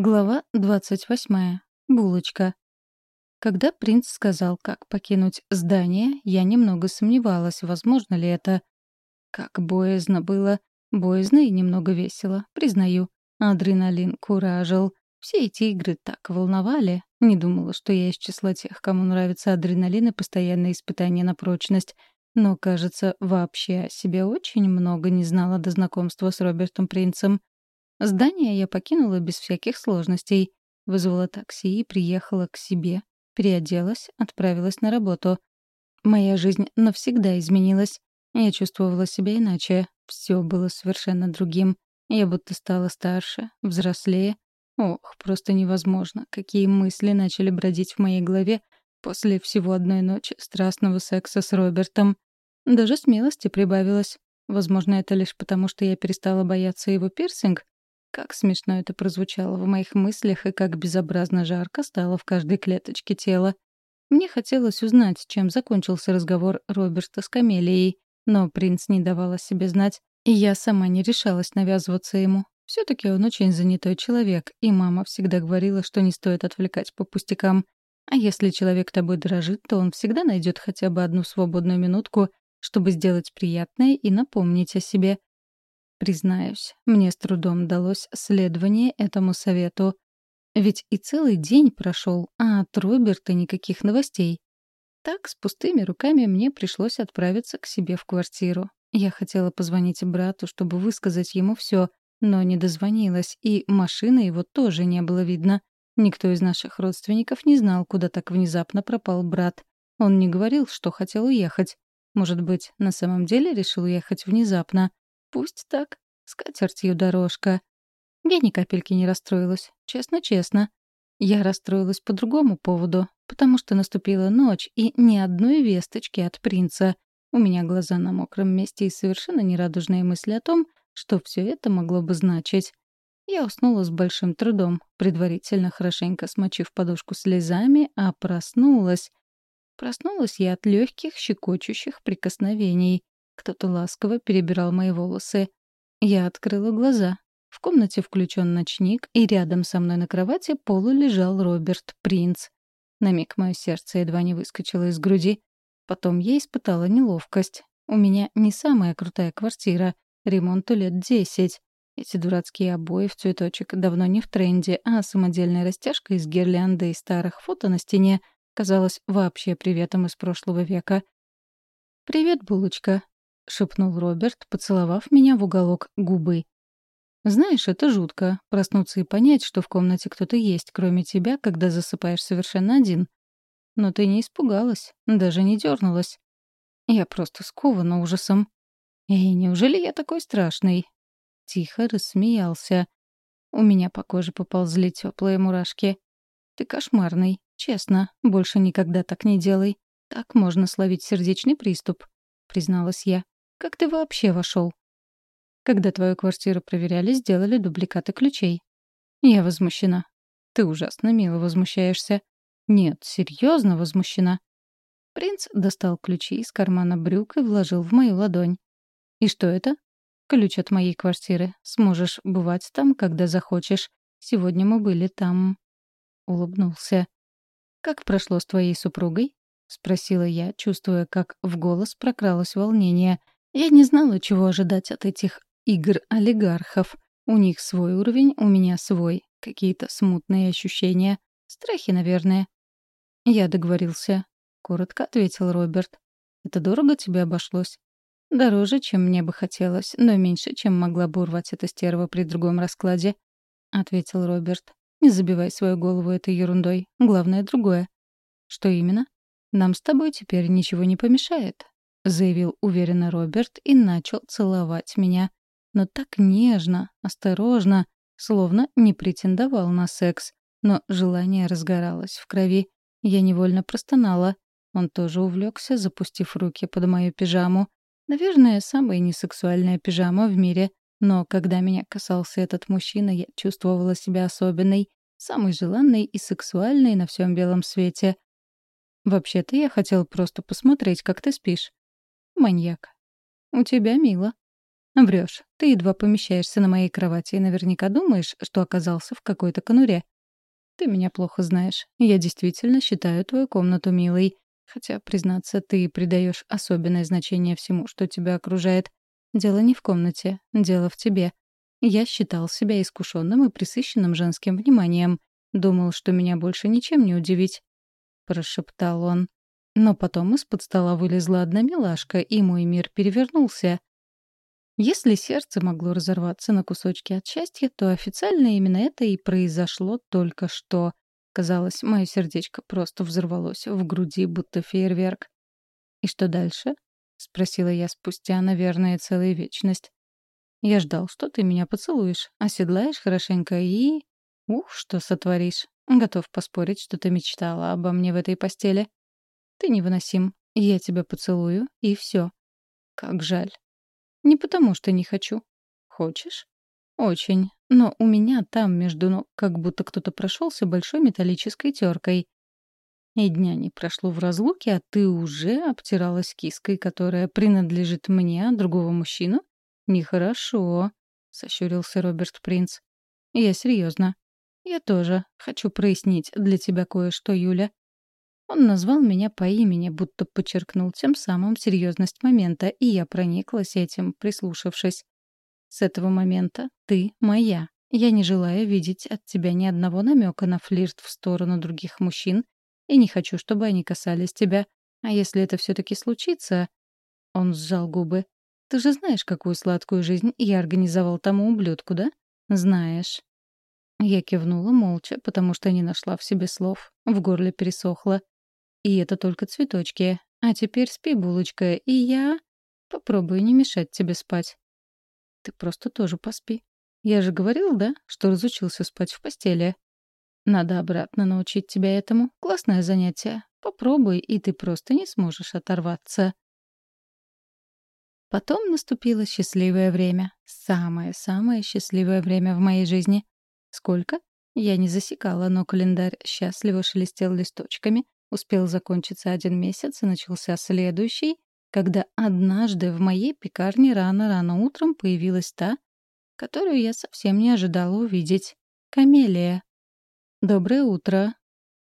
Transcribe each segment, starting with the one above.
Глава 28. Булочка. Когда принц сказал, как покинуть здание, я немного сомневалась, возможно ли это. Как боязно было. Боязно и немного весело, признаю. Адреналин куражил. Все эти игры так волновали. Не думала, что я из числа тех, кому нравится адреналин и постоянные испытания на прочность. Но, кажется, вообще о себе очень много не знала до знакомства с Робертом Принцем. Здание я покинула без всяких сложностей. Вызвала такси и приехала к себе. Переоделась, отправилась на работу. Моя жизнь навсегда изменилась. Я чувствовала себя иначе. Все было совершенно другим. Я будто стала старше, взрослее. Ох, просто невозможно, какие мысли начали бродить в моей голове после всего одной ночи страстного секса с Робертом. Даже смелости прибавилось. Возможно, это лишь потому, что я перестала бояться его пирсинг, как смешно это прозвучало в моих мыслях и как безобразно жарко стало в каждой клеточке тела. Мне хотелось узнать, чем закончился разговор Роберта с Камелией, но принц не давал о себе знать, и я сама не решалась навязываться ему. все таки он очень занятой человек, и мама всегда говорила, что не стоит отвлекать по пустякам. А если человек тобой дорожит, то он всегда найдет хотя бы одну свободную минутку, чтобы сделать приятное и напомнить о себе. Признаюсь, мне с трудом далось следование этому совету. Ведь и целый день прошел, а от Роберта никаких новостей. Так, с пустыми руками мне пришлось отправиться к себе в квартиру. Я хотела позвонить брату, чтобы высказать ему все, но не дозвонилась, и машины его тоже не было видно. Никто из наших родственников не знал, куда так внезапно пропал брат. Он не говорил, что хотел уехать. Может быть, на самом деле решил уехать внезапно. Пусть так, с катертью дорожка. Я ни капельки не расстроилась, честно-честно. Я расстроилась по другому поводу, потому что наступила ночь и ни одной весточки от принца. У меня глаза на мокром месте и совершенно нерадужные мысли о том, что все это могло бы значить. Я уснула с большим трудом, предварительно хорошенько смочив подушку слезами, а проснулась. Проснулась я от легких щекочущих прикосновений. Кто-то ласково перебирал мои волосы. Я открыла глаза. В комнате включен ночник, и рядом со мной на кровати полу лежал Роберт Принц. На миг мое сердце едва не выскочило из груди. Потом я испытала неловкость. У меня не самая крутая квартира. Ремонту лет десять. Эти дурацкие обои в цветочек давно не в тренде, а самодельная растяжка из гирлянды и старых фото на стене казалась вообще приветом из прошлого века. «Привет, булочка», — шепнул Роберт, поцеловав меня в уголок губы. «Знаешь, это жутко — проснуться и понять, что в комнате кто-то есть, кроме тебя, когда засыпаешь совершенно один. Но ты не испугалась, даже не дернулась. Я просто скована ужасом. Эй, неужели я такой страшный?» Тихо рассмеялся. У меня по коже поползли теплые мурашки. «Ты кошмарный, честно, больше никогда так не делай. Так можно словить сердечный приступ», — призналась я. Как ты вообще вошел? Когда твою квартиру проверяли, сделали дубликаты ключей. Я возмущена. Ты ужасно мило возмущаешься. Нет, серьезно возмущена. Принц достал ключи из кармана брюк и вложил в мою ладонь. И что это? Ключ от моей квартиры. Сможешь бывать там, когда захочешь. Сегодня мы были там. Улыбнулся. Как прошло с твоей супругой? спросила я, чувствуя, как в голос прокралось волнение — я не знала, чего ожидать от этих игр олигархов. У них свой уровень, у меня свой. Какие-то смутные ощущения. Страхи, наверное. Я договорился. Коротко ответил Роберт. Это дорого тебе обошлось? Дороже, чем мне бы хотелось, но меньше, чем могла бы урвать эта стерва при другом раскладе. Ответил Роберт. Не забивай свою голову этой ерундой. Главное другое. Что именно? Нам с тобой теперь ничего не помешает. — заявил уверенно Роберт и начал целовать меня. Но так нежно, осторожно, словно не претендовал на секс. Но желание разгоралось в крови. Я невольно простонала. Он тоже увлекся, запустив руки под мою пижаму. Наверное, самая несексуальная пижама в мире. Но когда меня касался этот мужчина, я чувствовала себя особенной, самой желанной и сексуальной на всем белом свете. «Вообще-то я хотел просто посмотреть, как ты спишь», Маньяк. «У тебя мило». Врешь. Ты едва помещаешься на моей кровати и наверняка думаешь, что оказался в какой-то конуре. Ты меня плохо знаешь. Я действительно считаю твою комнату милой. Хотя, признаться, ты придаешь особенное значение всему, что тебя окружает. Дело не в комнате, дело в тебе. Я считал себя искушенным и присыщенным женским вниманием. Думал, что меня больше ничем не удивить. Прошептал он. Но потом из-под стола вылезла одна милашка, и мой мир перевернулся. Если сердце могло разорваться на кусочки от счастья, то официально именно это и произошло только что. Казалось, мое сердечко просто взорвалось в груди, будто фейерверк. «И что дальше?» — спросила я спустя, наверное, целую вечность. «Я ждал, что ты меня поцелуешь, оседлаешь хорошенько и... Ух, что сотворишь. Готов поспорить, что ты мечтала обо мне в этой постели. Ты невыносим. Я тебя поцелую, и все. Как жаль. Не потому что не хочу. Хочешь? Очень. Но у меня там между ног как будто кто-то прошелся большой металлической теркой. И дня не прошло в разлуке, а ты уже обтиралась киской, которая принадлежит мне, а другого мужчину? Нехорошо, — сощурился Роберт Принц. Я серьезно. Я тоже хочу прояснить для тебя кое-что, Юля. Он назвал меня по имени, будто подчеркнул тем самым серьезность момента, и я прониклась этим, прислушавшись. С этого момента ты моя. Я не желаю видеть от тебя ни одного намека на флирт в сторону других мужчин и не хочу, чтобы они касались тебя. А если это все-таки случится... Он сжал губы. Ты же знаешь, какую сладкую жизнь я организовал тому ублюдку, да? Знаешь. Я кивнула молча, потому что не нашла в себе слов. В горле пересохло. И это только цветочки. А теперь спи, булочка, и я попробую не мешать тебе спать. Ты просто тоже поспи. Я же говорил, да, что разучился спать в постели. Надо обратно научить тебя этому. Классное занятие. Попробуй, и ты просто не сможешь оторваться. Потом наступило счастливое время. Самое-самое счастливое время в моей жизни. Сколько? Я не засекала, но календарь счастливо шелестел листочками, Успел закончиться один месяц, и начался следующий, когда однажды в моей пекарне рано-рано утром появилась та, которую я совсем не ожидала увидеть. Камелия. «Доброе утро».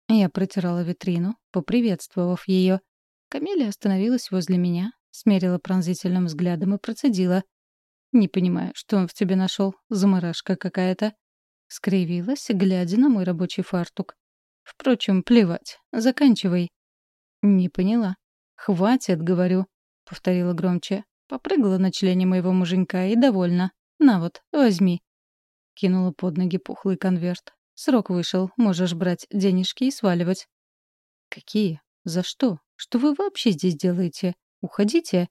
Я протирала витрину, поприветствовав ее. Камелия остановилась возле меня, смерила пронзительным взглядом и процедила. «Не понимаю, что он в тебе нашел, заморашка какая-то». Скривилась, глядя на мой рабочий фартук. Впрочем, плевать. Заканчивай. Не поняла. Хватит, говорю, повторила громче. Попрыгала на члене моего муженька и довольна. На вот, возьми. Кинула под ноги пухлый конверт. Срок вышел, можешь брать денежки и сваливать. Какие? За что? Что вы вообще здесь делаете? Уходите.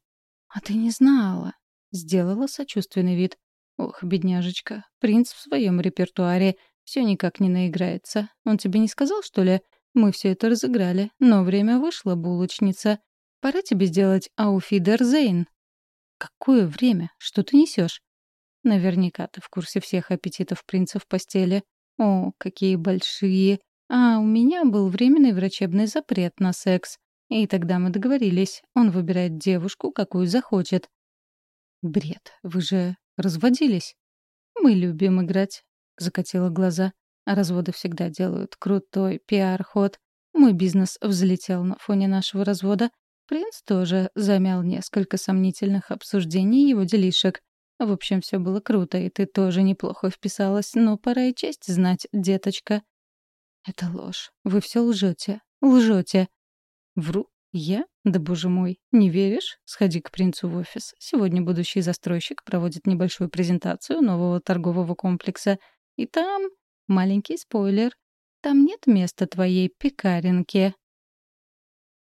А ты не знала. Сделала сочувственный вид. Ох, бедняжечка, принц в своем репертуаре — все никак не наиграется. Он тебе не сказал, что ли? Мы все это разыграли, но время вышло, булочница. Пора тебе сделать ауфидерзейн. Какое время? Что ты несешь? Наверняка ты в курсе всех аппетитов принца в постели. О, какие большие. А у меня был временный врачебный запрет на секс. И тогда мы договорились. Он выбирает девушку, какую захочет. Бред. Вы же разводились. Мы любим играть закатила глаза. Разводы всегда делают крутой пиар-ход. Мой бизнес взлетел на фоне нашего развода. Принц тоже замял несколько сомнительных обсуждений его делишек. В общем, все было круто, и ты тоже неплохо вписалась, но пора и честь знать, деточка. Это ложь. Вы все лжете. Лжете. Вру. Я? Да боже мой. Не веришь? Сходи к принцу в офис. Сегодня будущий застройщик проводит небольшую презентацию нового торгового комплекса. И там... Маленький спойлер. Там нет места твоей пекаренке.